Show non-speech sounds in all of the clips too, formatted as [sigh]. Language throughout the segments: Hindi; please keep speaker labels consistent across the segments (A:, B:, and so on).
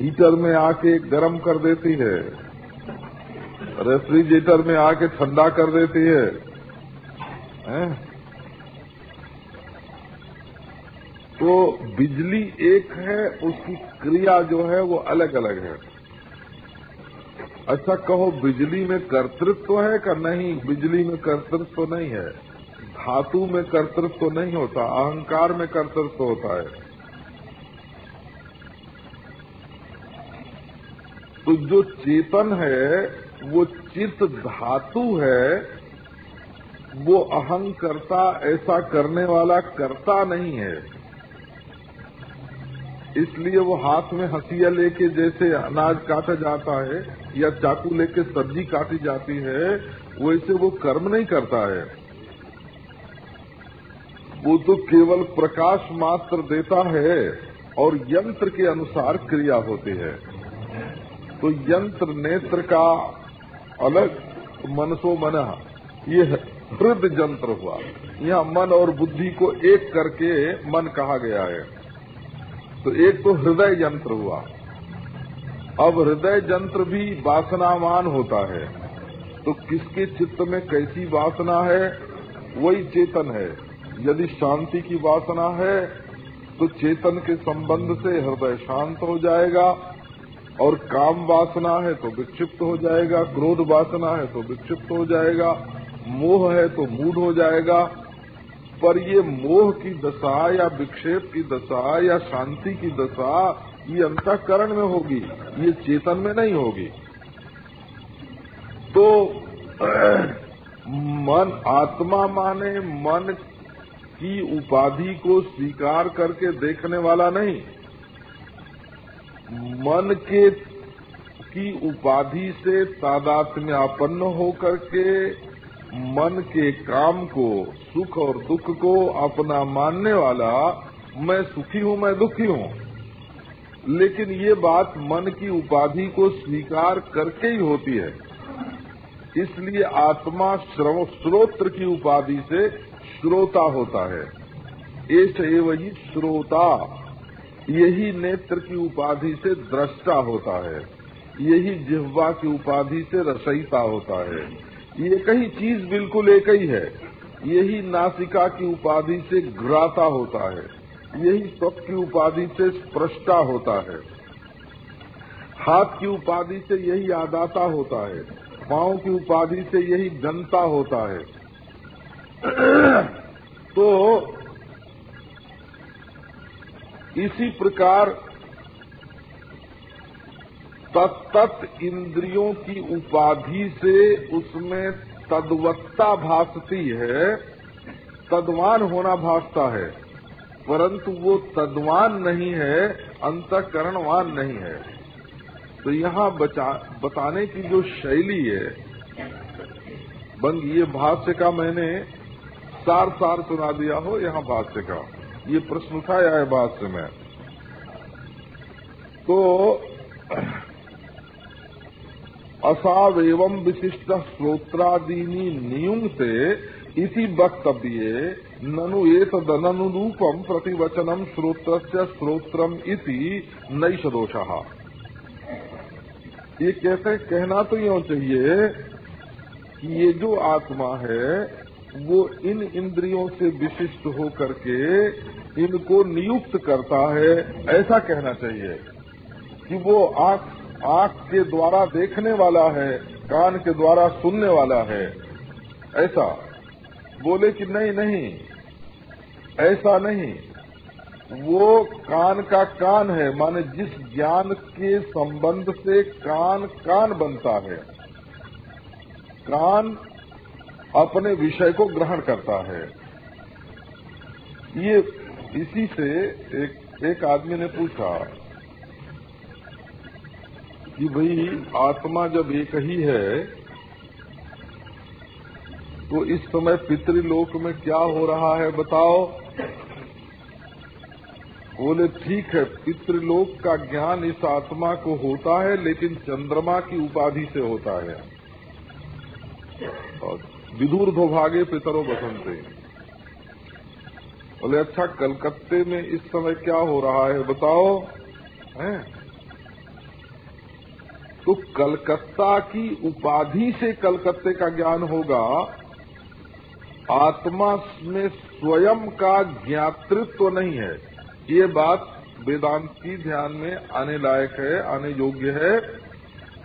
A: हीटर में आके गर्म कर देती है। रेफ्रिजरेटर में आके ठंडा कर देती है, है? तो बिजली एक है उसकी क्रिया जो है वो अलग अलग है। अच्छा कहो बिजली में कर्तृत्व है का नहीं? बिजली में कर्तृत्व नहीं है। धातु में कर्तृत्व नहीं होता अहंकार में कर्तृत्व होता है। तो जो चेतन है, वो चित धातु है, वो अहंकर्ता ऐसा करने वाला करता नहीं है। इसलिए वो हाथ में हंसिया लेके जैसे अनाज काटा जाता है, या चाकू लेके सब्ज़ी काटी जाती है, वैसे वो कर्म नहीं करता है। वो तो केवल प्रकाश मात्र देता है और यंत्र के अनुसार क्रिया होती है। तो यंत्र नेत्र का अलग मनसो मना, ये हृदय यंत्र हुआ। यहाँ मन और बुद्धि को एक करके मन कहा गया है। तो एक तो हृदय यंत्र हुआ। अब हृदय यंत्र भी वासनावान होता है। तो किसके चित्त में कैसी वासना है? वही चेतन है। यदि शांति की वासना है तो चेतन के संबंध से हृदय शांत हो जाएगा। और काम वासना है तो विक्षिप्त हो जाएगा, क्रोध वासना है तो विक्षिप्त हो जाएगा, मोह है तो मूड हो जाएगा। पर ये मोह की दशा या विक्षेप की दशा या शांति की दशा ये अंतकरण में होगी, ये चेतन में नहीं होगी। तो मन आत्मा माने मन की उपाधि को स्वीकार करके देखने वाला नहीं। मन के की उपाधि से तादात्म्यापन्न होकर के मन के काम को, सुख और दुख को अपना मानने वाला मैं सुखी हूँ, मैं दुखी हूँ। लेकिन ये बात मन की उपाधि को स्वीकार करके ही होती है। इसलिए आत्मा श्रोत्र की उपाधि से श्रोता होता है। एश एवं श्रोता। यही नेत्र की उपाधि से दृष्टा होता है। यही जिह्वा की उपाधि से रसईता होता है। ये कई चीज़ बिल्कुल एक ही है। यही नासिका की उपाधि से ग्राता होता है। यही सब की उपाधि से स्प्रष्टा होता है। हाथ की उपाधि से यही आदाता होता है। पाँव की उपाधि से यही जनता होता है। [clears throat] तो इसी प्रकार तत्त इंद्रियों की उपाधि से उसमें तद्वत्ता भासती है, तद्वान होना भासता है, परंतु वो तद्वान नहीं है, अंतकरणवान नहीं है। तो यहाँ बताने की जो शैली है, बंग ये भाष्य का मैंने सार सार सुना दिया हो, यहाँ भाष्य का। ये प्रश्न उठाया है बात से मैं। तो असाव एवं विशिष्ट श्रोत्रादीनी नियुंगते इसी वक्तव्य ननु एतदनुरूपम प्रतिवचनम श्रोत्र श्रोत्रम इति नैष दोष। ये कैसे कहना तो यूँ चाहिए कि ये जो आत्मा है वो इन इंद्रियों से विशिष्ट हो करके इनको नियुक्त करता है, ऐसा कहना चाहिए कि वो आँख आँख के द्वारा देखने वाला है, कान के द्वारा सुनने वाला है। ऐसा। बोले कि नहीं नहीं। ऐसा नहीं। वो कान का कान है, माने जिस ज्ञान के संबंध से कान कान बनता है। कान अपने विषय को ग्रहण करता है। ये इसी से एक एक आदमी ने पूछा कि भाई, आत्मा जब एक ही है तो इस समय पितृलोक में क्या हो रहा है बताओ? बोले, ठीक है, पितृलोक का ज्ञान इस आत्मा को होता है, लेकिन चंद्रमा की उपाधि से होता है। विदुर भागे पितरों बसंते बोले अच्छा कलकत्ते में इस समय क्या हो रहा है, बताओ? हैं? तो कलकत्ता की उपाधि से कलकत्ते का ज्ञान होगा। आत्मा में स्वयं का ज्ञातृत्व नहीं है। ये बात वेदांत ध्यान में आने लायक है, आने योग्य है।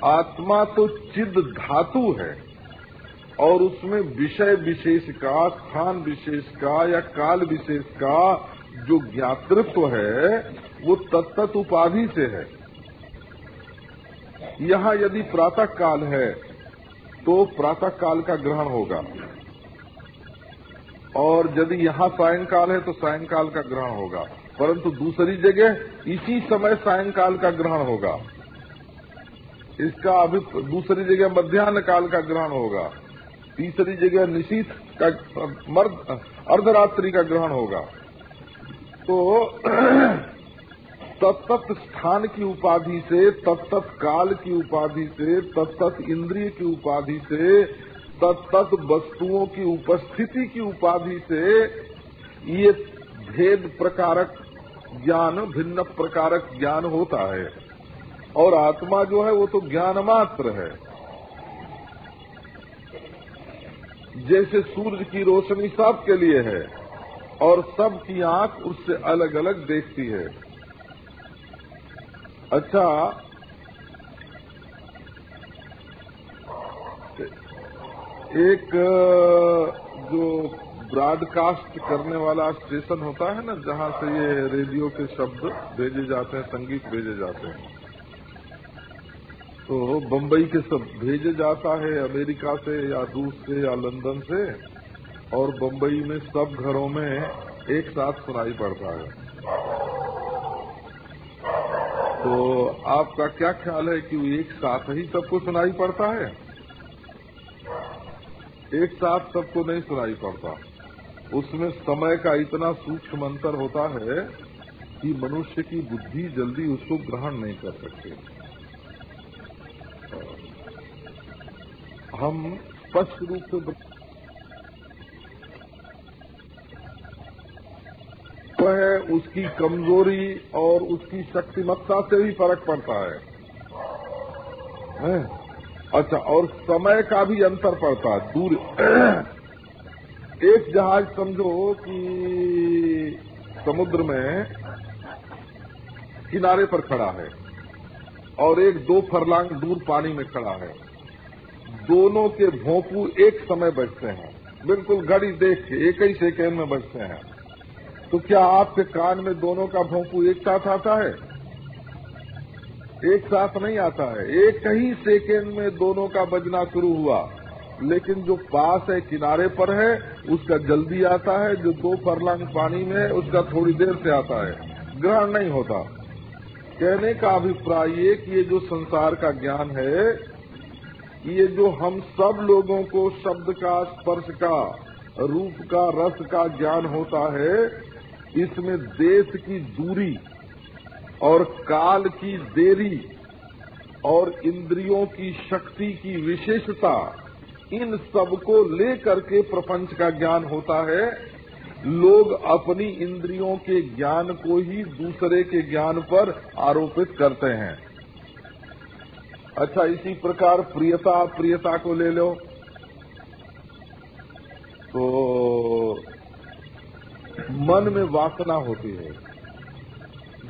A: आत्मा तो चिद धातु है। और उसमें विषय विशेष का, स्थान विशेष का या काल विशेष का जो ज्ञातृत्व है, वो तत्त उपाधि से है। यहाँ यदि प्रातः काल है तो प्रातः काल का ग्रहण होगा। और यदि यहाँ सायंकाल है तो सायंकाल का ग्रहण होगा। परंतु दूसरी जगह इसी समय सायंकाल का ग्रहण होगा। इसका अभी दूसरी जगह मध्यान्ह काल का ग्रहण होगा। तीसरी जगह निशीत का, मर्द, अर्धरात्रि का ग्रहण होगा। तो तत्त स्थान की उपाधि से तत्त काल की उपाधि से तत्त इंद्रिय की उपाधि से तत्त वस्तुओं की उपस्थिति की उपाधि से, ये भेद प्रकारक ज्ञान, भिन्न प्रकारक ज्ञान होता है। और आत्मा जो है, वो तो ज्ञान मात्र है। जैसे सूर्य की रोशनी सबके लिए है और सबकी आँख उससे अलग अलग देखती है। अच्छा एक, जो ब्रॉडकास्ट करने वाला स्टेशन होता है ना, जहाँ से ये रेडियो के शब्द भेजे जाते हैं, संगीत भेजे जाते हैं। तो बम्बई के सब भेजे जाता है अमेरिका से या रूस से या लंदन से, और बम्बई में सब घरों में एक साथ सुनाई पड़ता है। तो आपका क्या ख्याल है कि एक साथ ही सबको सुनाई पड़ता है? एक साथ सबको नहीं सुनाई पड़ता। उसमें समय का इतना सूक्ष्म अंतर होता है कि मनुष्य की बुद्धि जल्दी उसको ग्रहण नहीं कर सकते। हम स्पष्ट रूप से वह उसकी कमज़ोरी और उसकी शक्तिमत्ता से भी फ़र्क पड़ता है, है? अच्छा और समय का भी अंतर पड़ता है दूर। एक जहाज़ समझो कि समुद्र में किनारे पर खड़ा है। और एक दो फरलांग दूर पानी में खड़ा है। दोनों के भोंपू एक समय बजते हैं। बिल्कुल घड़ी देख के, एक ही सेकेंड में बजते हैं। तो क्या आपके कान में दोनों का भोंपू एक साथ आता है? एक साथ नहीं आता है। एक ही सेकेंड में दोनों का बजना शुरू हुआ। लेकिन जो पास है, किनारे पर है, उसका जल्दी आता है। जो दो फरलांग पानी में है, उसका थोड़ी देर से आता है। ग्रहण नहीं होता। कहने का अभिप्राय ये कि ये जो संसार का ज्ञान है ये जो हम सब लोगों को शब्द का, स्पर्श का, रूप का, रस का ज्ञान होता है, इसमें देश की दूरी और काल की देरी और इंद्रियों की शक्ति की विशेषता, इन सबको लेकर के प्रपंच का ज्ञान होता है। लोग अपनी इंद्रियों के ज्ञान को ही दूसरे के ज्ञान पर आरोपित करते हैं। अच्छा इसी प्रकार प्रियता प्रियता को ले लो। तो मन में वासना होती है।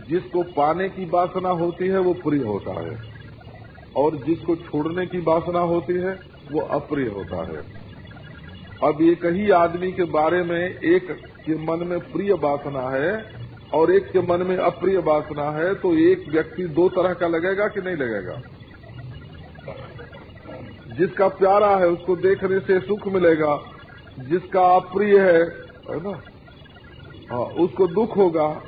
A: जिसको पाने की वासना होती है, वो प्रिय होता है। और जिसको छोड़ने की वासना होती है, वो अप्रिय होता है। अब एक ही आदमी के बारे में एक के मन में प्रिय वासना है और एक के मन में अप्रिय वासना है तो एक व्यक्ति दो तरह का लगेगा कि नहीं लगेगा? जिसका प्यारा है, उसको देखने से सुख मिलेगा। जिसका अप्रिय है है ना? हाँ उसको दुख होगा।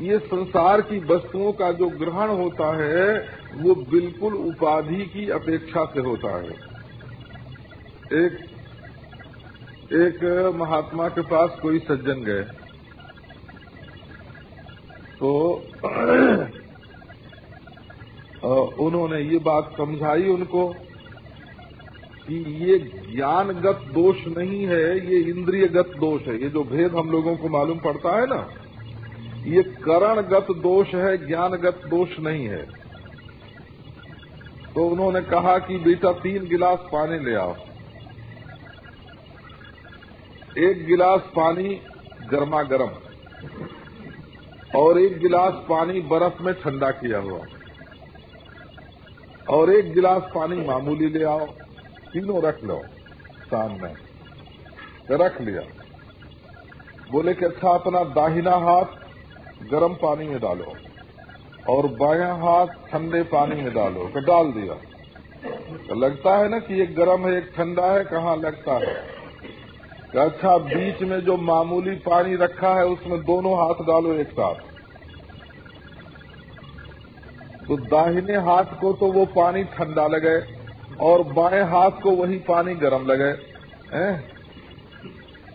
A: ये संसार की वस्तुओं का जो ग्रहण होता है, वो बिल्कुल उपाधि की अपेक्षा से होता है। एक एक महात्मा के पास कोई सज्जन गए। तो [clears throat] उन्होंने ये बात समझाई उनको कि ये ज्ञानगत दोष नहीं है, ये इंद्रियगत दोष है। ये जो भेद हम लोगों को मालूम पड़ता है ना, ये करणगत दोष है, ज्ञानगत दोष नहीं है। तो उन्होंने कहा कि बेटा तीन गिलास पानी ले आओ। एक गिलास पानी गर्मा गर्म और एक गिलास पानी बर्फ़ में ठंडा किया हुआ और एक गिलास पानी मामूली ले आओ, तीनों रख लो सामने, रख लिया। बोले कि अच्छा अपना दाहिना हाथ गर्म पानी में डालो और बाया हाथ ठंडे पानी में डालो तो डाल दिया। तो लगता है ना कि एक गर्म है, एक ठंडा है, कहाँ लगता है? अच्छा बीच में जो मामूली पानी रखा है, उसमें दोनों हाथ डालो एक साथ तो दाहिने हाथ को तो वो पानी ठंडा लगे और बाएँ हाथ को वही पानी गर्म लगे, हैं?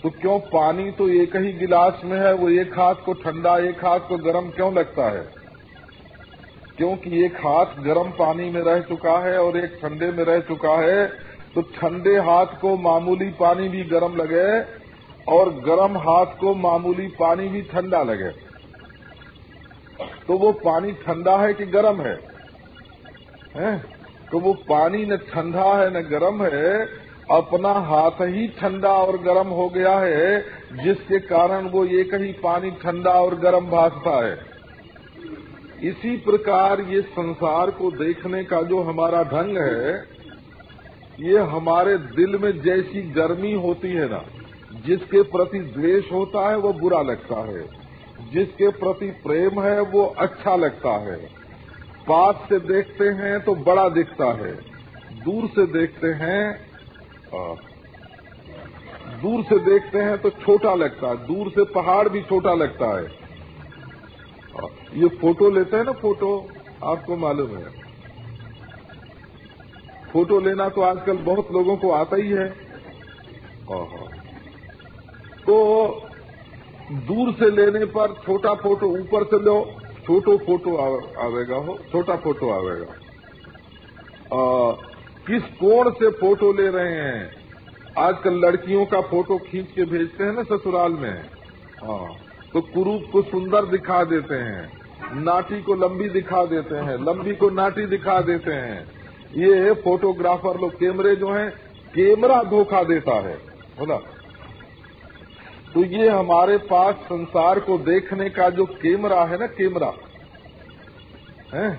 A: तो क्यों पानी तो एक ही गिलास में है, वो एक हाथ को ठंडा, एक हाथ को गर्म क्यों लगता है क्योंकि एक हाथ गर्म पानी में रह चुका है और एक ठंडे में रह चुका है तो ठंडे हाथ को मामूली पानी भी गर्म लगे और गर्म हाथ को मामूली पानी भी ठंडा लगे। तो वो पानी ठंडा है कि गर्म है, है? तो वो पानी न ठंडा है न गर्म है अपना हाथ ही ठंडा और गर्म हो गया है जिसके कारण वो एक ही पानी ठंडा और गर्म भासता है। इसी प्रकार ये संसार को देखने का जो हमारा ढंग है ये हमारे दिल में जैसी गर्मी होती है ना, जिसके प्रति द्वेष होता है, वो बुरा लगता है। जिसके प्रति प्रेम है, वो अच्छा लगता है। पास से देखते हैं तो बड़ा दिखता है। दूर से देखते हैं दूर से देखते हैं तो छोटा लगता है। दूर से पहाड़ भी छोटा लगता है। ये फ़ोटो लेते हैं ना, फ़ोटो? आपको मालूम है। फ़ोटो लेना तो आजकल बहुत लोगों को आता ही है। तो दूर से लेने पर छोटा फ़ोटो ऊपर से लो छोटो फ़ोटो आवेगा हो छोटा फ़ोटो आवेगा। किस कोण से फ़ोटो ले रहे हैं? आजकल लड़कियों का फ़ोटो खींच के भेजते हैं ना ससुराल में। हाँ। तो कुरूप को सुंदर दिखा देते हैं नाटी को लंबी दिखा देते हैं लंबी को नाटी दिखा देते हैं। ये फोटोग्राफर लोग कैमरे जो हैं कैमरा धोखा देता है बोला तो ये हमारे पास संसार को देखने का जो कैमरा है ना कैमरा है?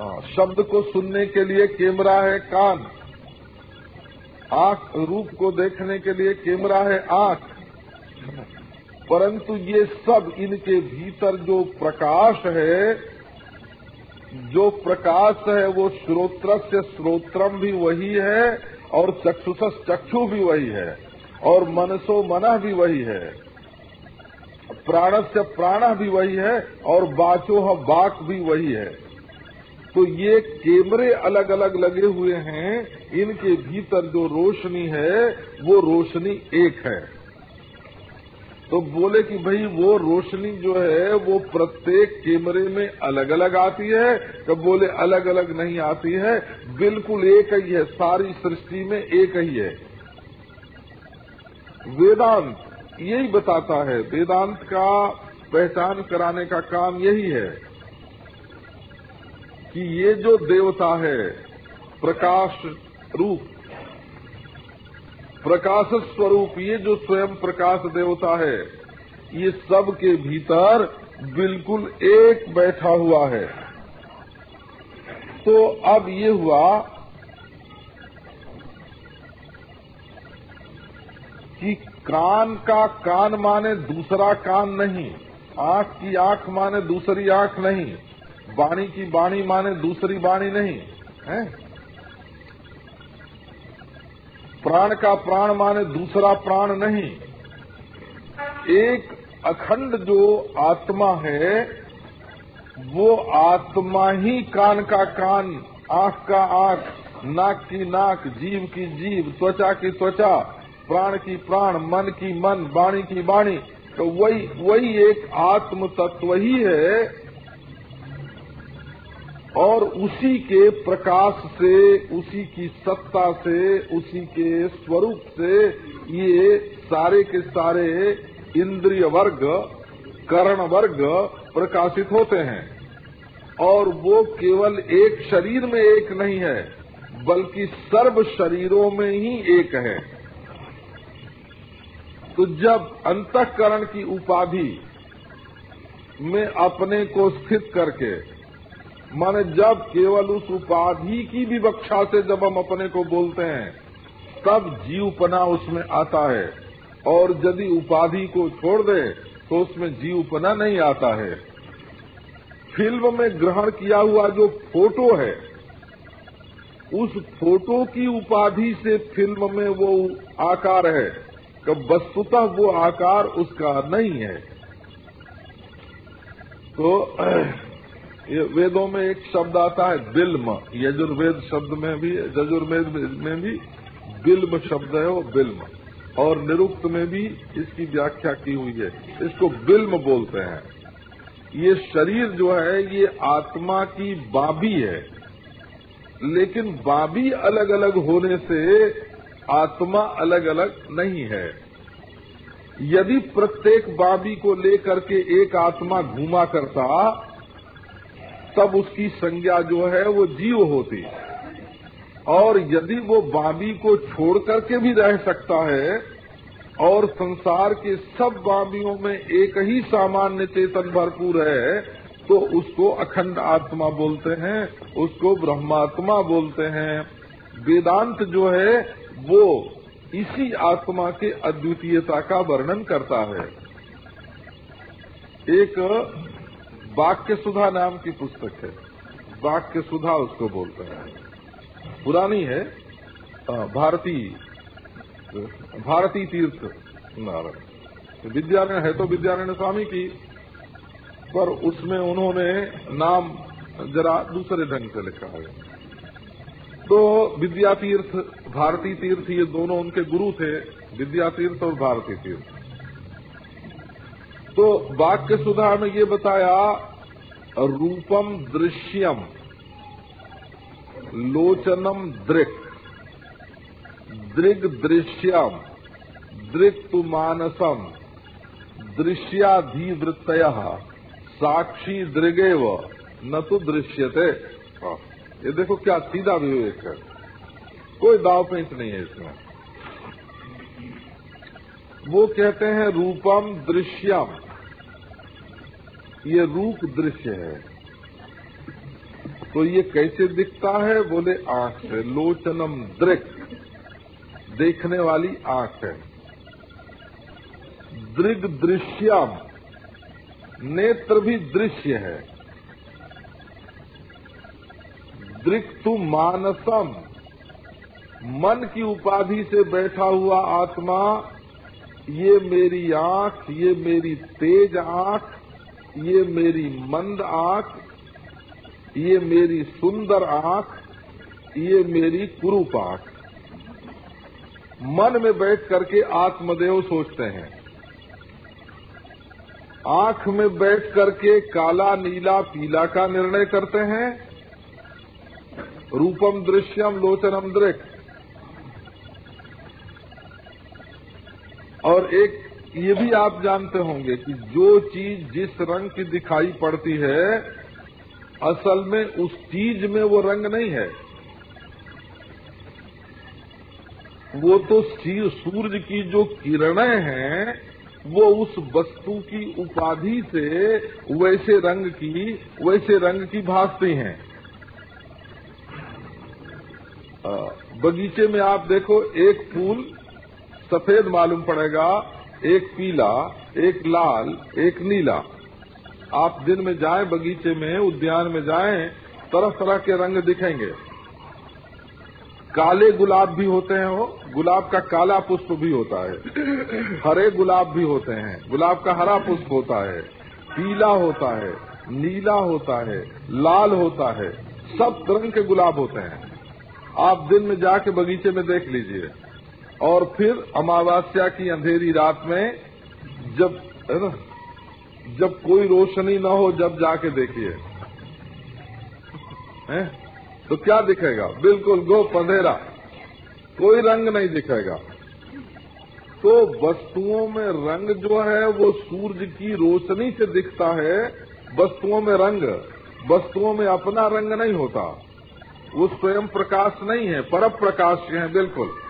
A: हाँ, शब्द को सुनने के लिए कैमरा है कान। आँख रूप को देखने के लिए कैमरा है आँख। परंतु ये सब इनके भीतर जो प्रकाश है जो प्रकाश है वो श्रोत्र से श्रोत्रम भी वही है और चक्षुष चक्षु भी वही है और मनसो मना भी वही है। प्राण से प्राण भी वही है और बाचो बाक भी वही है। तो ये कैमरे अलग अलग लगे हुए हैं, इनके भीतर जो रोशनी है, वो रोशनी एक है। तो बोले कि भाई, वो रोशनी जो है, वो प्रत्येक कैमरे में अलग अलग आती है। तो बोले अलग अलग नहीं आती है। बिल्कुल एक ही है, सारी सृष्टि में एक ही है। वेदांत यही बताता है। वेदांत का पहचान कराने का काम यही है कि ये जो देवता है, प्रकाश रूप प्रकाश स्वरूप ये जो स्वयं प्रकाश देवता है, ये सब के भीतर बिल्कुल एक बैठा हुआ है। तो अब ये हुआ कि कान का कान माने दूसरा कान नहीं, आँख की आँख माने दूसरी आँख नहीं, वाणी की वाणी माने दूसरी वाणी नहीं, है? प्राण का प्राण माने दूसरा प्राण नहीं। एक अखंड जो आत्मा है, वो आत्मा ही कान का कान, आँख का आँख, नाक की नाक, जीव की जीव, त्वचा की त्वचा, प्राण की प्राण, मन की मन, वाणी की वाणी तो वही वही एक आत्म तत्व ही है। और उसी के प्रकाश से, उसी की सत्ता से, उसी के स्वरूप से ये सारे के सारे इंद्रिय वर्ग, करण वर्ग प्रकाशित होते हैं। और वो केवल एक शरीर में एक नहीं है, बल्कि सर्व शरीरों में ही एक है। तो जब अंतकरण की उपाधि में अपने को स्थित करके माने जब केवल उस उपाधि की विवक्षा से जब हम अपने को बोलते हैं, तब जीवपना उसमें आता है। और यदि उपाधि को छोड़ दे तो उसमें जीवपना नहीं आता है। फ़िल्म में ग्रहण किया हुआ जो फ़ोटो है, उस फ़ोटो की उपाधि से फ़िल्म में वो आकार है कि वस्तुतः वो आकार उसका नहीं है। तो ये वेदों में एक शब्द आता है बिल्म यजुर्वेद शब्द में भी, यजुर्वेद में भी बिल्म शब्द है वो बिल्म और निरुक्त में भी इसकी व्याख्या की हुई है। इसको बिल्म बोलते हैं। ये शरीर जो है, ये आत्मा की बाबी है। लेकिन बाबी अलग अलग होने से आत्मा अलग अलग नहीं है। यदि प्रत्येक बाबी को लेकर के एक आत्मा घूमा करता तब उसकी संज्ञा जो है वो जीव होती। और यदि वो बाबी को छोड़ करके भी रह सकता है, और संसार के सब बाबियों में एक ही सामान्य चेतन भरपूर है तो उसको अखंड आत्मा बोलते हैं, उसको ब्रह्मात्मा बोलते हैं। वेदांत जो है, वो इसी आत्मा के अद्वितीयता का वर्णन करता है। एक वाक्य सुधा नाम की पुस्तक है। वाक्य सुधा उसको बोलते हैं। पुरानी है भारतीय भारती तीर्थ नारायण। विद्यालय है तो विद्यारण स्वामी की, पर उसमें उन्होंने नाम जरा दूसरे ढंग से लिखा है। तो विद्यातीर्थ, भारती तीर्थ, ये दोनों उनके गुरु थे, विद्यातीर्थ और भारती तीर्थ। तो वाक्य सुधा में ये बताया रूपम दृश्यम लोचनम दृक् दृग दृश्यम दृक्तु मानसम दृश्याधिवृत्त साक्षी दृगेव न तो दृश्यते। हाँ, ये देखो क्या सीधा विवेक है। कोई दाव पेंच नहीं है इसमें। वो कहते हैं रूपम दृश्यम। ये रूप दृश्य है। तो ये कैसे दिखता है? बोले, आँख से लोचनम दृक। देखने वाली आँख है। दृग दृश्यम। नेत्र भी दृश्य है। दृक्तु मानसम। मन की उपाधि से बैठा हुआ आत्मा ये मेरी आँख, ये मेरी तेज आँख, ये मेरी मंद आँख, ये मेरी सुंदर आँख, ये मेरी कुरूप आँख। मन में बैठ करके आत्मदेव सोचते हैं। आँख में बैठ करके काला, नीला, पीला का निर्णय करते हैं। रूपम दृश्यम लोचनम दृक। और एक, ये भी आप जानते होंगे कि जो चीज़ जिस रंग की दिखाई पड़ती है, असल में उस चीज़ में वो रंग नहीं है। वो तो सूर्य की जो किरणें हैं, वो उस वस्तु की उपाधि से वैसे रंग की, वैसे रंग की भासती हैं। बगीचे में आप देखो, एक फूल सफ़ेद मालूम पड़ेगा, एक पीला, एक लाल, एक नीला। आप दिन में जाएँ, बगीचे में, उद्यान में जाएँ, तरह तरह के रंग दिखेंगे। काले गुलाब भी होते हैं वो। गुलाब का काला पुष्प भी होता है। हरे गुलाब भी होते हैं। गुलाब का हरा पुष्प होता है। पीला होता है। नीला होता है। लाल होता है। सब रंग के गुलाब होते हैं। आप दिन में जाके बगीचे में देख लीजिए। और फिर अमावस्या की अंधेरी रात में जब, है ना, जब कोई रोशनी न हो, जब जाके देखिए। तो क्या दिखेगा? बिल्कुल गो पंधेरा। कोई रंग नहीं दिखेगा। तो वस्तुओं में रंग जो है, वो सूरज की रोशनी से दिखता है, वस्तुओं में रंग। वस्तुओं में अपना रंग नहीं होता। वो स्वयं प्रकाश नहीं है पर प्रकाश है, बिल्कुल।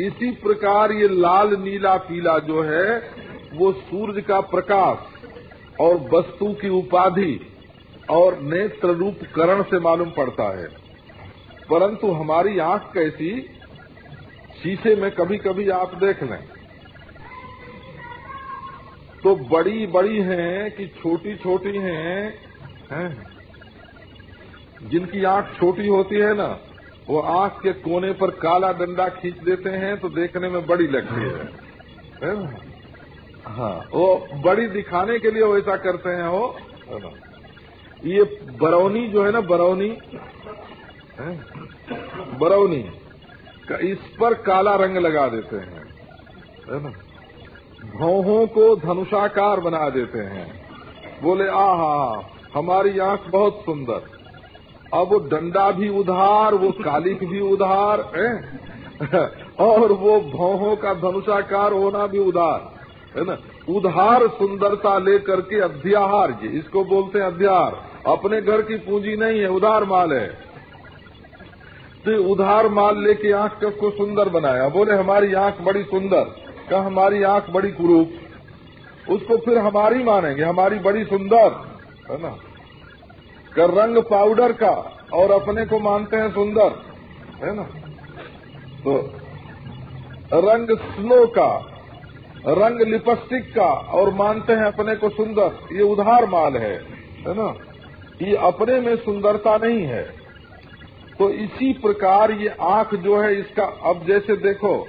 A: इसी प्रकार ये लाल, नीला, पीला जो है, वो सूर्य का प्रकाश और वस्तु की उपाधि और नेत्र रूप करण से मालूम पड़ता है परंतु हमारी आँख कैसी, शीशे में कभी कभी आप देख लें तो बड़ी बड़ी हैं कि छोटी छोटी हैं, है? जिनकी आँख छोटी होती है ना वो आँख के कोने पर काला डंडा खींच देते हैं तो देखने में बड़ी लगती है, है हाँ वो बड़ी दिखाने के लिए वैसा करते हैं वो। ये बरौनी जो है ना बरौनी बरौनी इस पर काला रंग लगा देते हैं। है ना? भौहों को धनुषाकार बना देते हैं। बोले आहा हमारी आँख बहुत सुंदर। अब वो डंडा भी उधार, वो कालिक भी उधार, है? और वो भौहों का धनुषाकार होना भी उधार, है ना? उधार सुंदरता लेकर के अध्याहार जी, इसको बोलते हैं अध्यार अपने घर की पूंजी नहीं है, उधार माल है। तो उधार माल लेके आँख को सुंदर बनाया? बोले, हमारी आँख बड़ी सुंदर। का हमारी आँख बड़ी कुरूप। उसको फिर हमारी मानेंगे, हमारी बड़ी सुंदर। है ना? कर रंग पाउडर का, और अपने को मानते हैं सुंदर, है ना? तो रंग स्नो का, रंग लिपस्टिक का, और मानते हैं अपने को सुंदर, ये उधार माल है है ना? ये अपने में सुंदरता नहीं है। तो इसी प्रकार ये आँख जो है, इसका, अब जैसे देखो,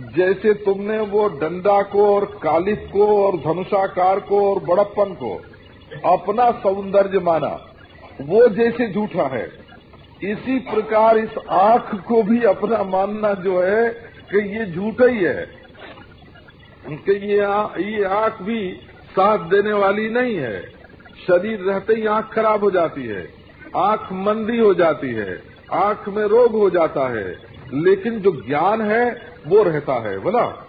A: जैसे तुमने वो डंडा को, और कालिक को, और धनुषाकार को, और बड़प्पन को अपना सौंदर्य माना वो जैसे झूठा है। इसी प्रकार इस आँख को भी अपना मानना जो है कि ये झूठा ही है। कि ये ये आँख भी साथ देने वाली नहीं है। शरीर रहते ही आँख खराब हो जाती है। आँख मंदी हो जाती है। आँख में रोग हो जाता है। लेकिन जो ज्ञान है, वो रहता है। बोला?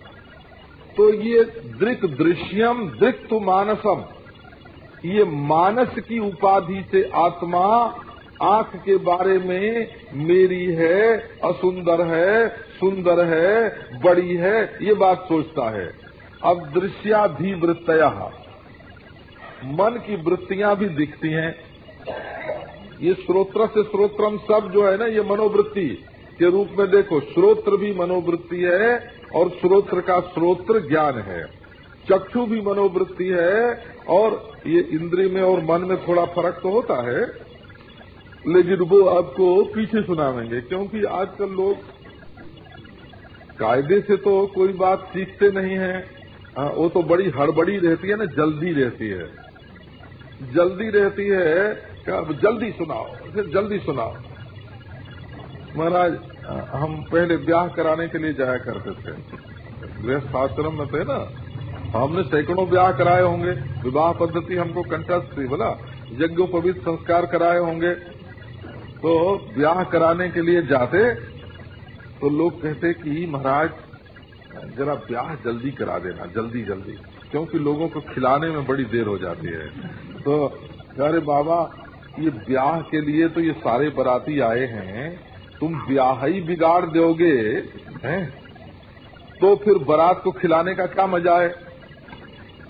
A: तो ये दृक दृश्यम, दृक्तु मानसम। ये मानस की उपाधि से आत्मा आँख के बारे में मेरी है, असुंदर है, सुंदर है, बड़ी है, ये बात सोचता है। अब दृश्याधिवृत्तया मन की वृत्तियाँ भी दिखती हैं। ये स्रोत्र से स्रोत्रम सब जो है ना, ये मनोवृत्ति के रूप में देखो श्रोत्र भी मनोवृत्ति है और श्रोत्र का श्रोत्र ज्ञान है। चक्षु भी मनोवृत्ति है और ये इंद्री में और मन में थोड़ा फ़र्क तो होता है लेकिन वो आपको पीछे सुनावेंगे क्योंकि आजकल लोग कायदे से तो कोई बात सीखते नहीं है। आ, वो तो बड़ी हड़बड़ी रहती है ना जल्दी रहती है। जल्दी रहती है जल्दी सुनाओ फिर जल्दी सुनाओ। महाराज हम पहले ब्याह कराने के लिए जाया करते थे। गृहस्थ आश्रम में थे ना। हमने सैकड़ों ब्याह कराए होंगे, विवाह पद्धति हमको कंटस्ट थी, बोला? यज्ञोपवित संस्कार कराए होंगे। तो ब्याह कराने के लिए जाते तो लोग कहते कि, महाराज, जरा ब्याह जल्दी करा देना, जल्दी जल्दी। क्योंकि लोगों को खिलाने में बड़ी देर हो जाती है। तो अरे बाबा, ये ब्याह के लिए तो ये सारे बराती आए हैं, तुम ब्याह ही बिगाड़ दोगे, हैं? तो फिर बारात को खिलाने का क्या मज़ा है?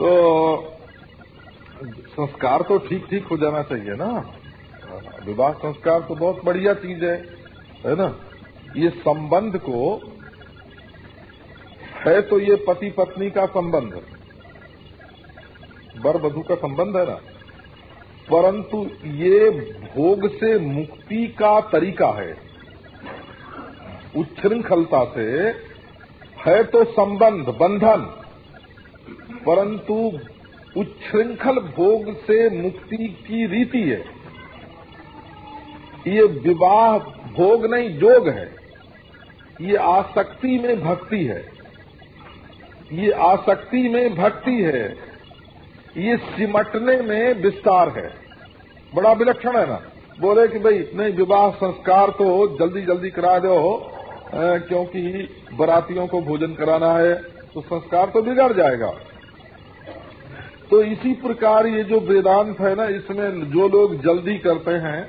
A: तो संस्कार तो ठीक ठीक हो जाना चाहिए ना। विवाह संस्कार तो बहुत बढ़िया चीज़ है है ना? ये संबंध को, है तो ये पति पत्नी का संबंध। बर वधु का संबंध है ना? परंतु ये भोग से मुक्ति का तरीका है। उच्छृंखलता से है तो संबंध, बंधन। परंतु उच्छृंखल भोग से मुक्ति की रीति है। ये विवाह भोग नहीं, योग है। ये आसक्ति में भक्ति है। ये आसक्ति में भक्ति है। ये सिमटने में विस्तार है। बड़ा विलक्षण है ना। बोले कि भाई, नहीं, विवाह संस्कार तो जल्दी जल्दी करा दो क्योंकि बरातियों को भोजन कराना है तो संस्कार तो बिगड़ जाएगा। तो इसी प्रकार ये जो वेदांत है ना इसमें जो लोग जल्दी करते हैं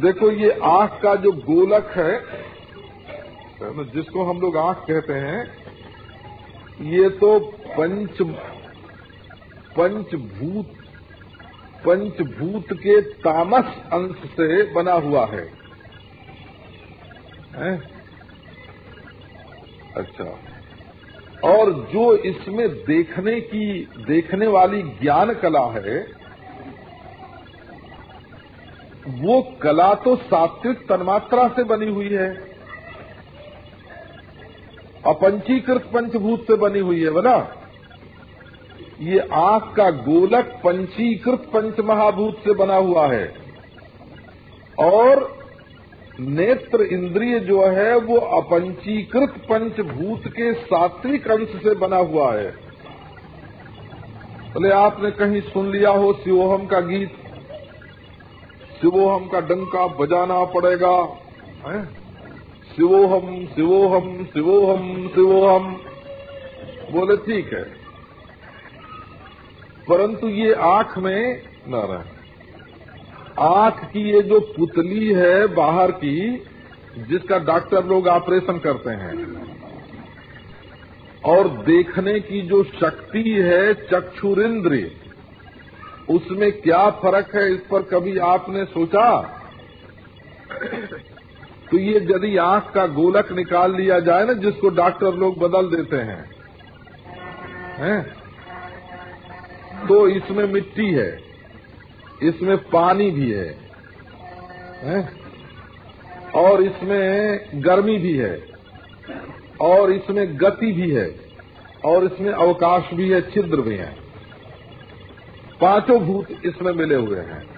A: देखो ये आँख का जो गोलक है जिसको हम लोग आँख कहते हैं ये तो पंच पंचभूत पंचभूत के तामस अंश से बना हुआ है, है? अच्छा और जो इसमें देखने की, देखने वाली ज्ञान कला है, वो कला तो सात्विक तन्मात्रा से बनी हुई है। अपंचीकृत पंचभूत से बनी हुई है बोला ये आँख का गोलक पंचीकृत पंच महाभूत से बना हुआ है। और नेत्र इंद्रिय जो है वो अपंचीकृत पंचभूत के सात्विक अंश से बना हुआ है। बोले आपने कहीं सुन लिया हो, शिवोहम का गीत, शिवोहम का डंका बजाना पड़ेगा, है? शिवोहम शिवोहम शिवोहम शिवोहम। बोले, ठीक है। परंतु ये आँख में, न रहे। आँख की ये जो पुतली है बाहर की, जिसका डॉक्टर लोग ऑपरेशन करते हैं, और देखने की जो शक्ति है चक्षुरिंद्र उसमें क्या फ़र्क है इस पर कभी आपने सोचा तो ये यदि आँख का गोलक निकाल लिया जाए ना, जिसको डॉक्टर लोग बदल देते हैं हैं? तो इसमें मिट्टी है इसमें पानी भी है, हैं? और इसमें गर्मी भी है और इसमें गति भी है और इसमें अवकाश भी है छिद्र भी है। पाँचों भूत इसमें मिले हुए हैं।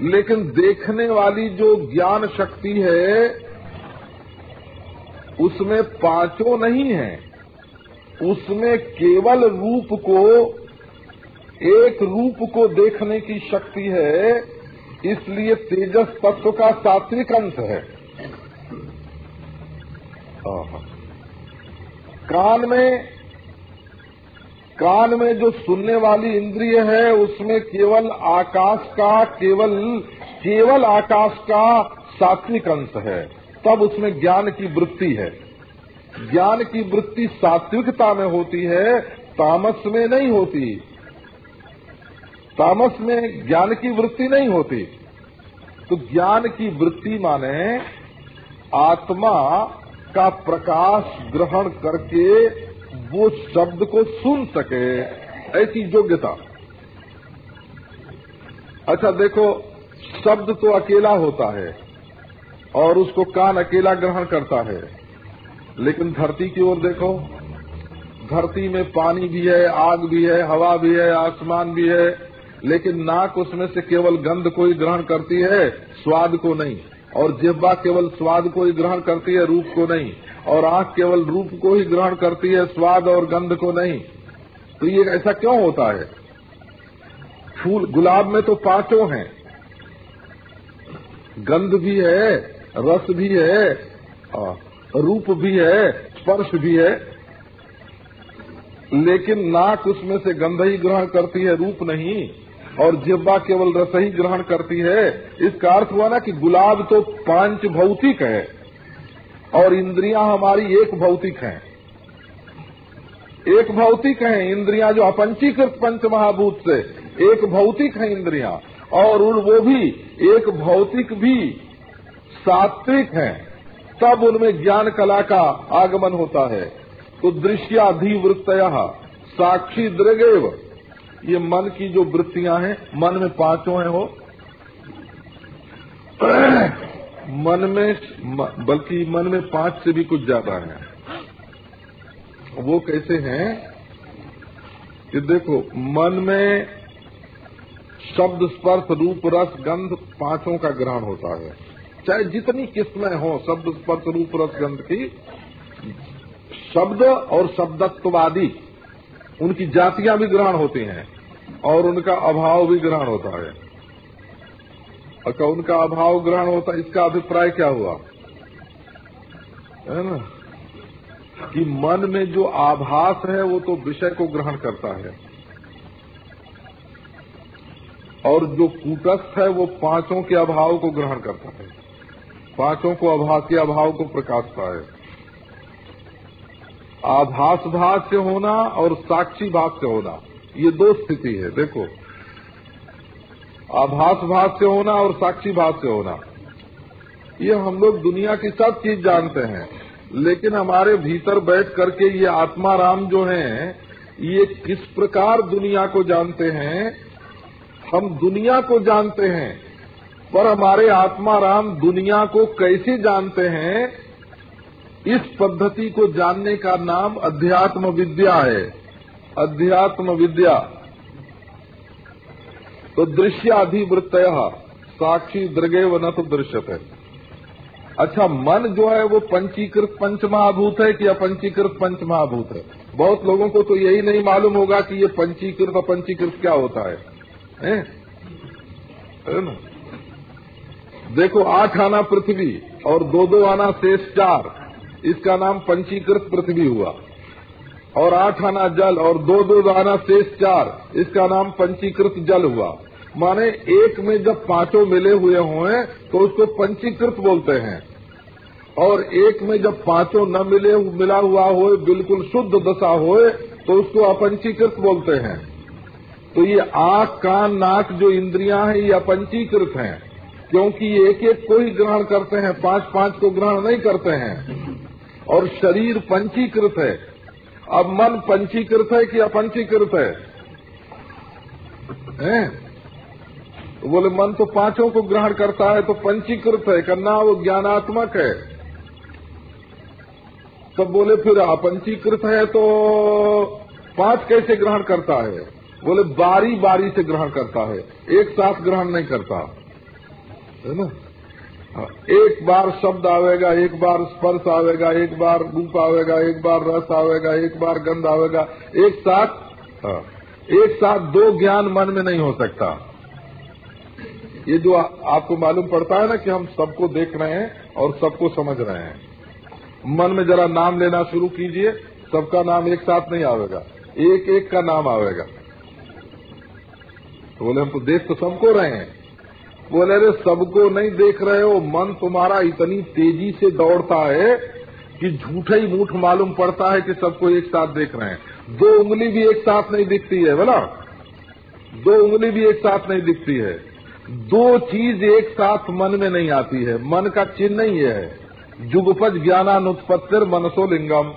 A: लेकिन देखने वाली जो ज्ञान शक्ति है उसमें पाँचों नहीं है। उसमें केवल रूप को एक रूप को देखने की शक्ति है, इसलिए तेजस तत्व का सात्विक अंश है। कान में कान में जो सुनने वाली इंद्रिय है, उसमें केवल आकाश का, केवल केवल आकाश का सात्विक अंश है। तब उसमें ज्ञान की वृत्ति है। ज्ञान की वृत्ति सात्विकता में होती है, तामस में नहीं होती। तामस में ज्ञान की वृत्ति नहीं होती। तो ज्ञान की वृत्ति माने आत्मा का प्रकाश ग्रहण करके वो शब्द को सुन सके। ऐसी योग्यता। अच्छा देखो, शब्द तो अकेला होता है और उसको कान अकेला ग्रहण करता है। लेकिन धरती की ओर देखो, धरती में पानी भी है, आग भी है, हवा भी है, आसमान भी है। लेकिन नाक उसमें से केवल गंध को ही ग्रहण करती है, स्वाद को नहीं। और जिब्बा केवल स्वाद को ही ग्रहण करती है, रूप को नहीं। और आँख केवल रूप को ही ग्रहण करती है, स्वाद और गंध को नहीं। तो ये ऐसा क्यों होता है? फूल, गुलाब में तो पाँचों हैं। गंध भी है, रस भी है रूप भी है, स्पर्श भी है। लेकिन नाक उसमें से गंध ही ग्रहण करती है, रूप नहीं। और जिब्बा केवल रस ही ग्रहण करती है। इसका अर्थ हुआ ना कि गुलाब तो पाँच भौतिक है और इंद्रियाँ हमारी एक भौतिक हैं। एक भौतिक हैं इंद्रियाँ जो अपंचीकृत पंच महाभूत से, एक भौतिक है इंद्रियाँ। और उन वो भी, एक भौतिक भी सात्विक हैं। तब उनमें ज्ञान कला का आगमन होता है। तो दृश्याधिवृत्त साक्षी दृगेव। ये मन की जो वृत्तियाँ हैं, मन में पाँचों हैं वो। [clears throat] मन में, बल्कि मन में पाँच से भी कुछ ज़्यादा है। वो कैसे हैं? कि देखो, मन में शब्द स्पर्श रूप रस गंध पाँचों का ग्रहण होता है। चाहे जितनी किस्में हो, शब्द स्पर्श रूप रस गंध की, शब्द और शब्दत्ववादी उनकी जातियाँ भी ग्रहण होती हैं और उनका अभाव भी ग्रहण होता है। अच्छा उनका अभाव ग्रहण होता, इसका अभिप्राय क्या हुआ? है ना? कि मन में जो आभास है, वो तो विषय को ग्रहण करता है। और जो कूटस्थ है, वो पाँचों के अभाव को ग्रहण करता है। पाँचों को अभाव के अभाव को प्रकाशता है। आभास भाव से होना और साक्षी भाव से होना, ये दो स्थिति है, देखो। आभास भाव से होना और साक्षी भाव से होना, ये हम लोग दुनिया की सब चीज़ जानते हैं, लेकिन हमारे भीतर बैठ करके ये आत्मा राम जो हैं, ये किस प्रकार दुनिया को जानते हैं, हम दुनिया को जानते हैं, पर हमारे आत्मा राम दुनिया को कैसे जानते हैं इस पद्धति को जानने का नाम अध्यात्म विद्या है। अध्यात्म विद्या। तो दृश्याधिवृत्त साक्षी दृगे व न तो दृश्यते। अच्छा मन जो है वो पंचीकृत पंचमहाभूत है कि अपंचीकृत पंचमहाभूत है? बहुत लोगों को तो यही नहीं मालूम होगा कि ये पंचीकृत अपंचीकृत क्या होता है, है? है ना? देखो आठ आना पृथ्वी और दो दो आना शेष चार। इसका नाम पंचीकृत पृथ्वी हुआ। और आठ आना जल और दो दो आना शेष चार, इसका नाम पंचीकृत जल हुआ। माने एक में जब पाँचों मिले हुए हों तो उसको पंचीकृत बोलते हैं। और एक में जब पाँचों न मिले, मिला हुआ हो बिल्कुल शुद्ध दशा हो तो उसको अपंचीकृत बोलते हैं। तो ये आख, कान, नाक जो इंद्रियाँ हैं, ये अपंचीकृत हैं। क्योंकि एक एक को ही ग्रहण करते हैं पाँच पाँच को ग्रहण नहीं करते हैं। और शरीर पंचीकृत है। अब मन पंचीकृत है कि अपंचीकृत है, हैं? तो बोले मन तो पाँचों को ग्रहण करता है तो पंचीकृत है करना वो ज्ञानात्मक है। तब बोले फिर अपंचीकृत है तो पाँच कैसे ग्रहण करता है? बोले बारी बारी से ग्रहण करता है एक साथ ग्रहण नहीं करता। है ना? एक बार शब्द आवेगा एक बार स्पर्श आवेगा एक बार रूप आवेगा एक बार रस आवेगा एक बार गंध आवेगा। एक साथ हाँ, एक साथ दो ज्ञान मन में नहीं हो सकता। ये जो आपको मालूम पड़ता है ना कि हम सबको देख रहे हैं और सबको समझ रहे हैं। मन में जरा नाम लेना शुरू कीजिए सबका नाम एक साथ नहीं आवेगा। एक एक का नाम आवेगा। तो बोले हम तो देख तो सबको रहे हैं। बोले, अरे, सबको नहीं देख रहे हो, मन तुम्हारा इतनी तेज़ी से दौड़ता है कि झूठा ही मूठ मालूम पड़ता है कि सबको एक साथ देख रहे हैं। दो उंगली भी एक साथ नहीं दिखती है, बोला? दो उंगली भी एक साथ नहीं दिखती है। दो चीज़ एक साथ मन में नहीं आती है। मन का चिन्ह नहीं है। जुगपज ज्ञानानुत्पत्तिर मनसो लिंगम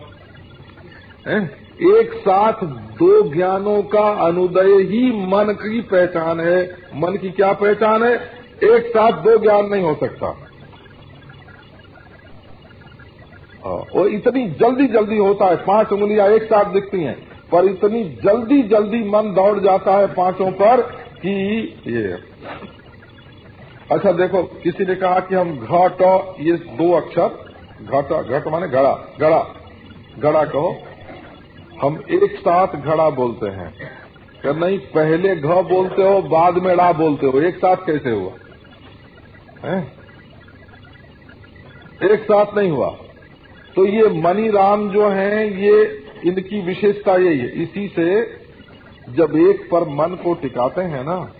A: एक साथ दो ज्ञानों का अनुदय ही मन की पहचान है। मन की क्या पहचान है? एक साथ दो ज्ञान नहीं हो सकता। और इतनी जल्दी जल्दी होता है। पाँच उंगलियाँ एक साथ दिखती हैं, पर इतनी जल्दी जल्दी मन दौड़ जाता है पाँचों पर कि ये। अच्छा देखो, किसी ने कहा कि हम घट, ये दो अक्षर, घट घट माने घड़ा घड़ा घड़ा कहो। हम एक साथ घड़ा बोलते हैं। क्या नहीं, पहले घ बोलते हो, बाद में ड़ा बोलते हो, एक साथ कैसे हुआ? है? एक साथ नहीं हुआ। तो ये मनी राम जो हैं, ये इनकी विशेषता यही है। इसी से जब एक पर मन को टिकाते हैं ना,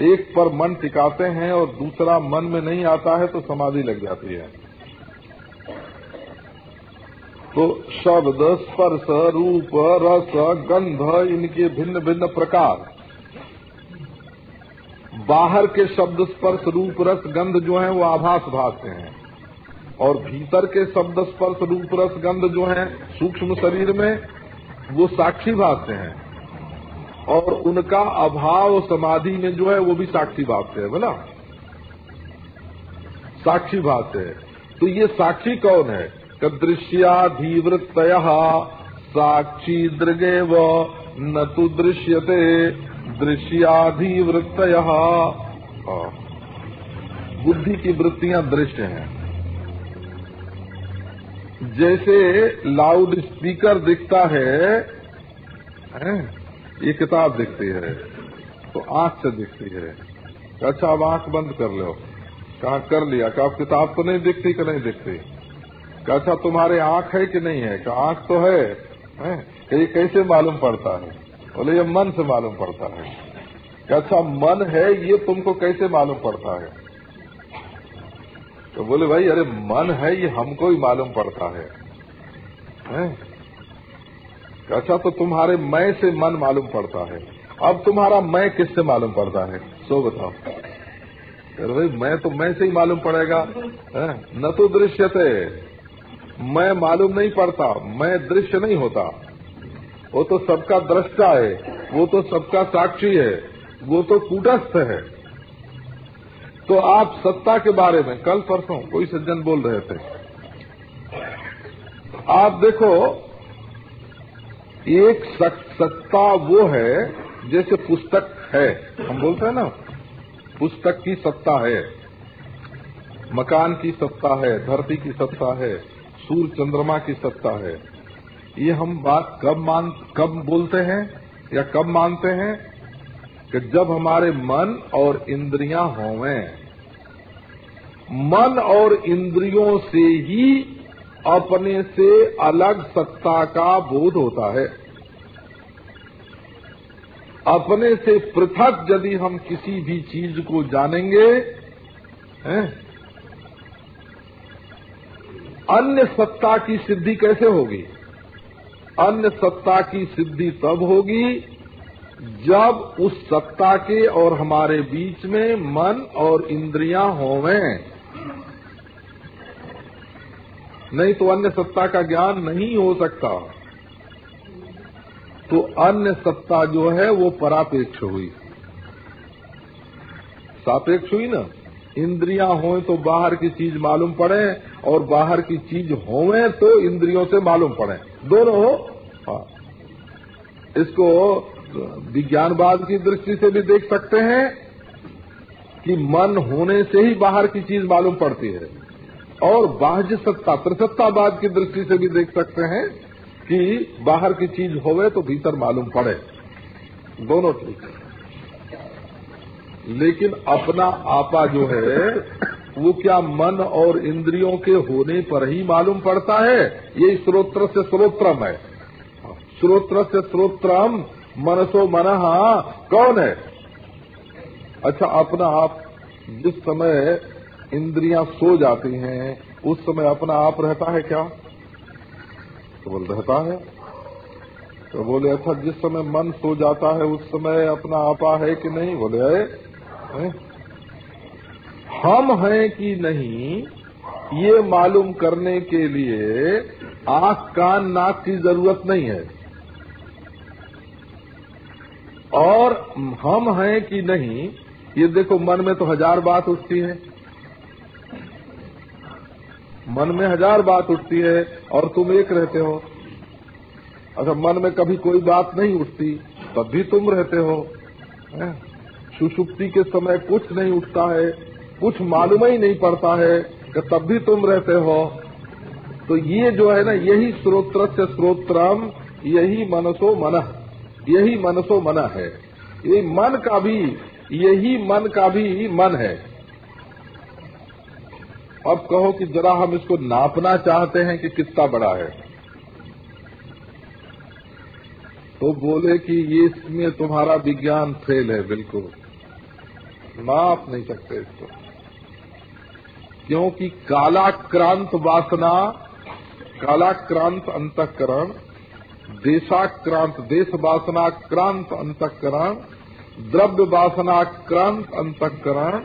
A: एक पर मन टिकाते हैं और दूसरा मन में नहीं आता है तो समाधि लग जाती है। तो शब्द, स्पर्श, रूप, रस, गंध, इनके भिन्न भिन्न प्रकार। बाहर के शब्द, स्पर्श, रूप, रस, गंध जो है, वो आभास से हैं। और भीतर के शब्द, स्पर्श, रूप, रस, गंध जो है, सूक्ष्म शरीर में, वो साक्षी से हैं। और उनका अभाव, समाधि में जो है, वो भी साक्षी से है बोला साक्षी से है। तो ये साक्षी कौन है? दृश्याधिवृत्त साक्षी दृगे न तो दृश्यते दृश्याधिवृत्त बुद्धि की वृत्तियाँ दृश्य हैं। जैसे लाउड स्पीकर दिखता है, है? ये किताब दिखती है तो आँख से दिखती है। अच्छा अब आँख बंद कर लो। कहा कर लिया? कहा किताब तो नहीं दिखती कि नहीं दिखती? अच्छा तुम्हारे आँख है कि नहीं है? कि आँख तो है? ये कैसे मालूम पड़ता है? बोले ये मन से मालूम पड़ता है। अच्छा मन है ये तुमको कैसे मालूम पड़ता है? तो बोले भाई अरे मन है ये हमको ही मालूम पड़ता है, है? अच्छा तो तुम्हारे मैं से मन मालूम पड़ता है। अब तुम्हारा मैं किससे मालूम पड़ता है? सो बताओ। अरे भाई मैं तो मैं से ही मालूम पड़ेगा। न तो दृश्य थे मैं मालूम नहीं पड़ता, मैं दृश्य नहीं होता। वो तो सबका दृष्टा है, वो तो सबका साक्षी है, वो तो कूटस्थ है। तो आप सत्ता के बारे में, कल परसों कोई सज्जन बोल रहे थे। आप देखो, एक सत्ता वो है, जैसे पुस्तक है। हम बोलते हैं ना, पुस्तक की सत्ता है, मकान की सत्ता है, धरती की सत्ता है। सूर्य चंद्रमा की सत्ता है ये हम बात कब मान, कब बोलते हैं या कब मानते हैं कि जब हमारे मन और इंद्रियाँ होवें मन और इंद्रियों से ही अपने से अलग सत्ता का बोध होता है अपने से पृथक यदि हम किसी भी चीज़ को जानेंगे? अन्य सत्ता की सिद्धि कैसे होगी? अन्य सत्ता की सिद्धि तब होगी जब उस सत्ता के और हमारे बीच में मन और इंद्रियाँ होवें। नहीं तो अन्य सत्ता का ज्ञान नहीं हो सकता। तो अन्य सत्ता जो है वो परापेक्ष हुई। सापेक्ष हुई ना? इंद्रियाँ हों तो बाहर की चीज़ मालूम पड़े और बाहर की चीज़ होवे तो इंद्रियों से मालूम पड़े। दोनों हो? हाँ। इसको विज्ञानवाद की दृष्टि से भी देख सकते हैं कि मन होने से ही बाहर की चीज़ मालूम पड़ती है। और बाह्य सत्ता त्रिसत्तावाद की दृष्टि से भी देख सकते हैं कि बाहर की चीज़ होवे तो भीतर मालूम पड़े। दोनों ठीक है। लेकिन अपना आपा जो है, वो क्या मन और इंद्रियों के होने पर ही मालूम पड़ता है? ये स्रोत्र से स्रोत्रम है। स्रोत्र से स्रोत्रम, मनसो मन कौन है? अच्छा अपना आप, जिस समय इंद्रियाँ सो जाती हैं, उस समय अपना आप रहता है क्या? तो बोल रहता है। तो बोले अच्छा जिस समय मन सो जाता है, उस समय अपना आपा है कि नहीं? बोले है, है? हम हैं कि नहीं ये मालूम करने के लिए आँख कान नाक की ज़रूरत नहीं है। और हम हैं कि नहीं ये देखो मन में तो हज़ार बात उठती है। मन में हज़ार बात उठती है और तुम एक रहते हो। अच्छा मन में कभी कोई बात नहीं उठती तब भी तुम रहते हो? सुषुप्ति के समय कुछ नहीं उठता है, कुछ मालूम ही नहीं पड़ता है कि तब भी तुम रहते हो। तो ये जो है ना, यही स्रोत्र से स्रोत्रम, यही मनसो मन, यही मनसो मन है। ये मन का भी, यही मन का भी मन है। अब कहो कि जरा हम इसको नापना चाहते हैं कि कितना बड़ा है। तो बोले कि ये इसमें तुम्हारा विज्ञान फेल है, बिल्कुल। नाप नहीं सकते इसको क्योंकि कालाक्रांत वासना, कालाक्रांत अंतकरण, देशाक्रांत, देश वासना क्रांत अंतकरण, द्रव्य वासना क्रांत अंतकरण,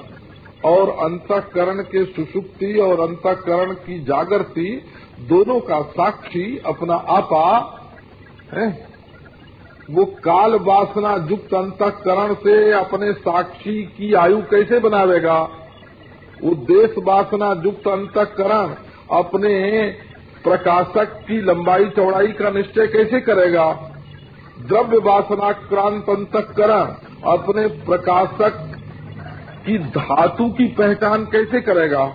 A: और अंतकरण के सुसुप्ति और अंतकरण की जागृति, दोनों का साक्षी अपना आपा है। वो काल वासना युक्त अंतकरण से अपने साक्षी की आयु कैसे बनावेगा? वो देश वासना युक्त अंतकरण अपने प्रकाशक की लंबाई चौड़ाई का निश्चय कैसे करेगा? द्रव्य वासना क्रांत अंतकरण अपने प्रकाशक की धातु की पहचान कैसे करेगा?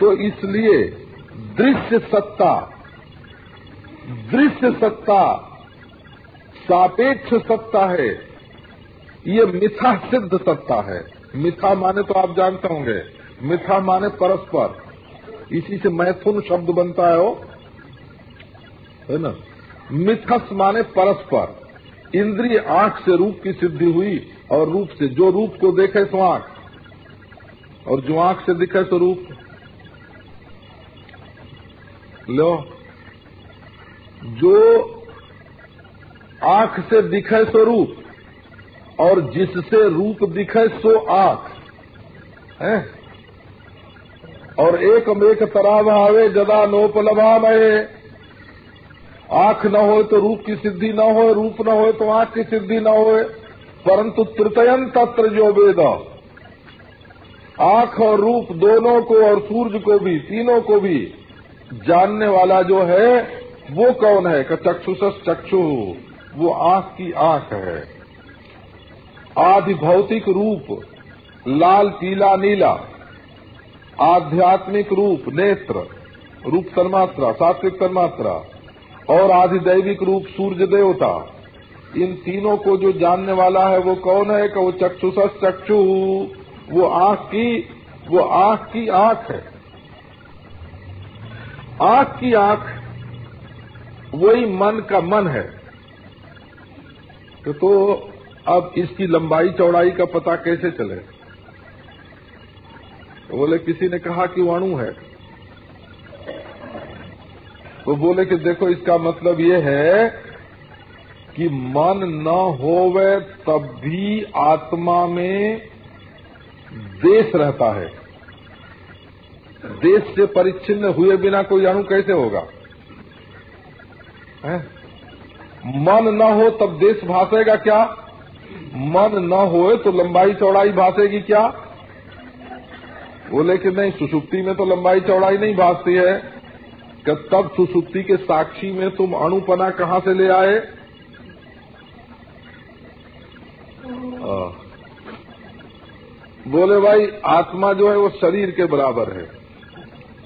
A: तो इसलिए दृश्य सत्ता दृश्य सत्ता सापेक्ष सत्ता है। ये मिथा सिद्ध सत्ता है। मिथा माने तो आप जानते होंगे। मिथा माने परस्पर। इसी से मैथुन शब्द बनता है वो। है ना? मिथस माने परस्पर। इंद्रिय आँख से रूप की सिद्धि हुई और रूप से। जो रूप को देखे तो आँख। और जो आँख से दिखे तो रूप। लो। जो आँख से दिखे सो रूप, और जिससे रूप दिखे सो आँख। है? और एक मेक तरा आवे, जदा नोपलभा महे आँख न हो तो रूप की सिद्धि न हो रूप न हो तो आँख की सिद्धि न हो परंतु तृतयन तत्र जो वेद। आँख और रूप दोनों को, और सूर्य को भी, तीनों को भी जानने वाला जो है, वो कौन है? चक्षुष चक्षु वो आँख की आँख है। आदि भौतिक रूप, लाल, पीला, नीला, आध्यात्मिक रूप, नेत्र, रूप तन्मात्रा सात्विक तन्मात्रा और आधिदैविक रूप, सूर्य देवता, इन तीनों को जो जानने वाला है वो कौन है? कि वो चक्षुष चक्षु। वो आँख की, वो आँख की आँख है। आँख की आँख, वही मन का मन है। तो अब इसकी लंबाई चौड़ाई का पता कैसे चले? तो बोले, किसी ने कहा कि वो अणु है। तो बोले कि देखो, इसका मतलब ये है कि मन न होवे तब भी आत्मा में देश रहता है। देश से परिच्छिन्न हुए बिना कोई अणु कैसे होगा? है? मन न हो तब देश भासेगा क्या? मन न होए तो लंबाई चौड़ाई भासेगी क्या? बोले कि नहीं, सुसुप्ति में तो लंबाई चौड़ाई नहीं भासती है। तब सुसुप्ति के साक्षी में तुम अणुपना कहाँ से ले आए? बोले भाई, आत्मा जो है वो शरीर के बराबर है।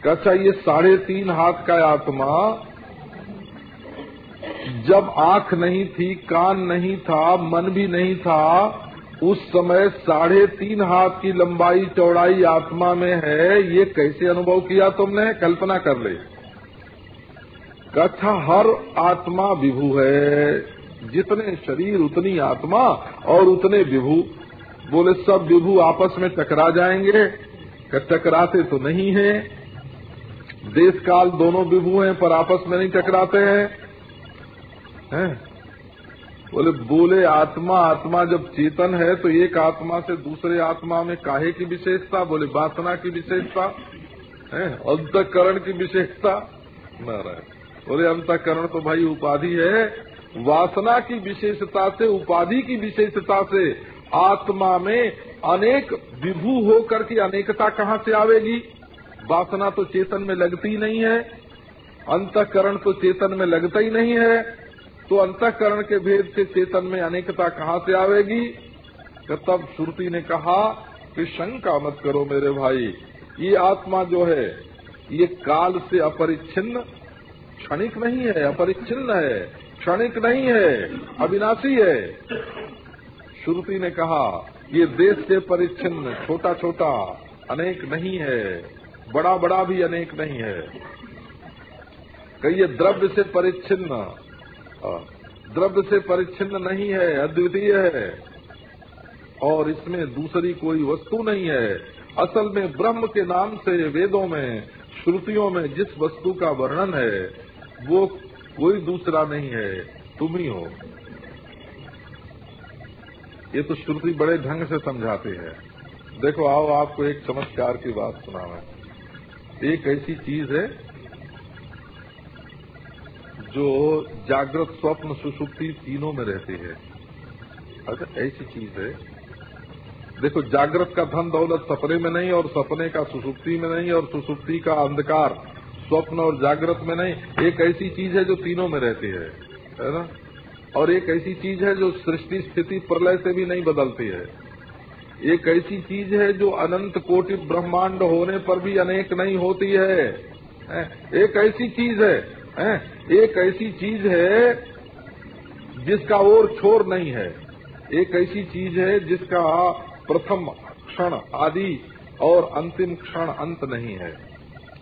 A: कच्चा ये साढ़े तीन हाथ का आत्मा जब आँख नहीं थी, कान नहीं था, मन भी नहीं था, उस समय साढ़े तीन हाथ की लंबाई चौड़ाई आत्मा में है, ये कैसे अनुभव किया तुमने? कल्पना कर ले। कथा हर आत्मा विभू है। जितने शरीर, उतनी आत्मा और उतने विभू। बोले, सब विभू आपस में टकरा जाएँगे। टकराते तो नहीं है। देश काल दोनों विभू हैं, पर आपस में नहीं टकराते हैं। हैं? बोले बोले, आत्मा आत्मा जब चेतन है तो एक आत्मा से दूसरे आत्मा में काहे की विशेषता? बोले, वासना की विशेषता? है? अंतकरण की विशेषता? नारायण। बोले, अंतकरण तो भाई उपाधि है। वासना की विशेषता से, उपाधि की विशेषता से आत्मा में अनेक विभू होकर की अनेकता कहाँ से आवेगी? वासना तो चेतन में लगती नहीं है। अंतकरण तो चेतन में लगता ही नहीं है। तो अंतकरण के भेद से चेतन में अनेकता कहाँ से आवेगी? तो तब श्रुति ने कहा, कि शंका मत करो मेरे भाई, ये आत्मा जो है, ये काल से अपरिच्छिन्न, क्षणिक नहीं है, अपरिच्छिन्न है, क्षणिक नहीं है, अविनाशी है। श्रुति ने कहा, ये देश से परिच्छिन्न छोटा छोटा अनेक नहीं है बड़ा बड़ा भी अनेक नहीं है। कहिए, द्रव्य से परिच्छिन्न द्रव्य से परिच्छिन्न नहीं है, अद्वितीय है। और इसमें दूसरी कोई वस्तु नहीं है। असल में ब्रह्म के नाम से वेदों में, श्रुतियों में जिस वस्तु का वर्णन है, वो कोई दूसरा नहीं है। तुम ही हो। ये तो श्रुति बड़े ढंग से समझाते हैं। देखो, आओ आपको एक चमत्कार की बात सुना एक ऐसी चीज़ है जो जागृत स्वप्न सुसुप्ति तीनों में रहती है। अच्छा ऐसी चीज़ है, देखो, जागृत का धन दौलत सपने में नहीं और सपने का सुसुप्ति में नहीं और सुसुप्ति का अंधकार स्वप्न और जागृत में नहीं। एक ऐसी चीज़ है जो तीनों में रहती है है ना? और एक ऐसी चीज़ है जो सृष्टि स्थिति प्रलय से भी नहीं बदलती है। एक ऐसी चीज़ है जो अनंत कोटि ब्रह्मांड होने पर भी अनेक नहीं होती है? एक ऐसी चीज़ है एक ऐसी चीज़ है जिसका और छोर नहीं है। एक ऐसी चीज़ है जिसका प्रथम क्षण आदि और अंतिम क्षण अंत नहीं है।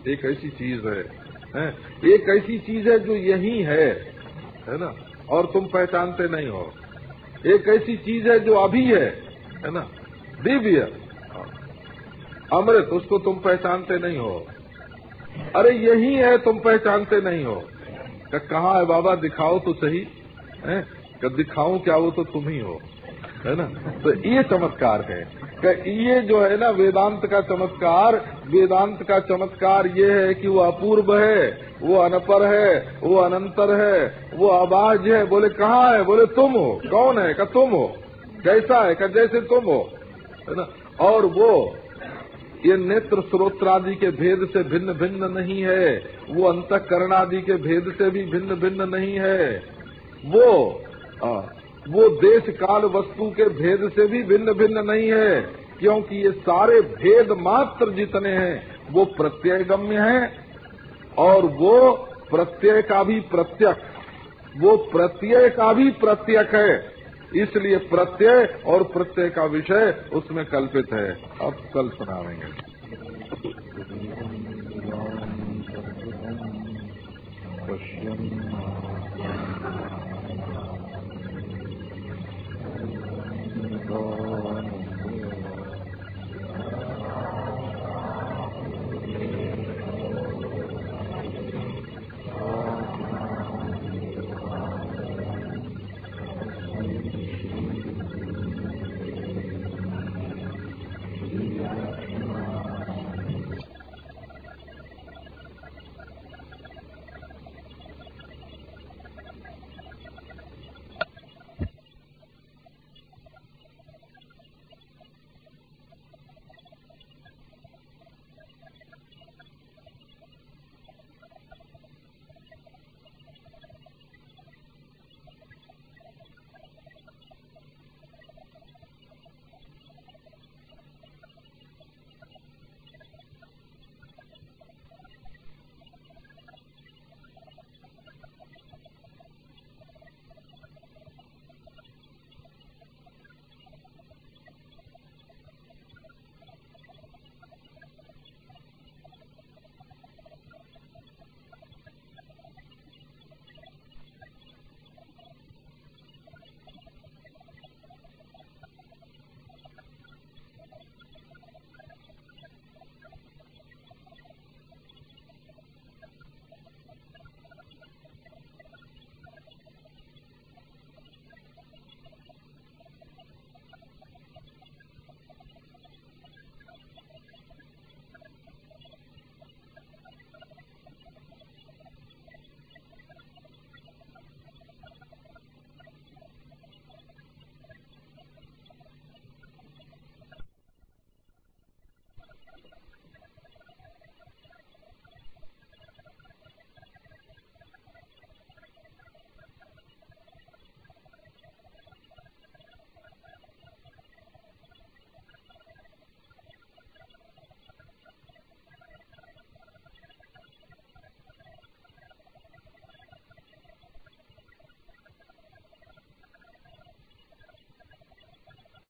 A: एक ऐसी चीज़ है, है? एक ऐसी चीज़ है जो यही है है ना? और तुम पहचानते नहीं हो। एक ऐसी चीज़ है जो अभी है है ना? दिव्य। अमृत उसको तुम पहचानते नहीं हो। अरे यही है, तुम पहचानते नहीं हो। कहा है बाबा, दिखाओ तो सही, है? दिखाऊँ क्या वो तो तुम ही हो, है ना? तो ये चमत्कार है। ये जो है ना, वेदांत का चमत्कार, वेदांत का चमत्कार ये है कि वो अपूर्व है, वो अनपर है, वो अनंतर है, वो आवाज़ है। बोले, कहाँ है? बोले, तुम हो। कौन है? का तुम हो। कैसा है? का जैसे तुम हो, है ना? और वो ये नेत्र स्रोत्रादि के भेद से भिन्न भिन्न नहीं है। वो अंतकरण आदि के भेद से भी भिन्न भिन्न नहीं है। वो आ, वो देश काल वस्तु के भेद से भी भिन्न भिन्न नहीं है क्योंकि ये सारे भेद मात्र जितने हैं वो प्रत्यय गम्य है और वो प्रत्यय का भी प्रत्यक वो प्रत्यय का भी प्रत्यक है। इसलिए प्रत्यय और प्रत्यय का विषय उसमें कल्पित है। अब कल सुनावेंगे।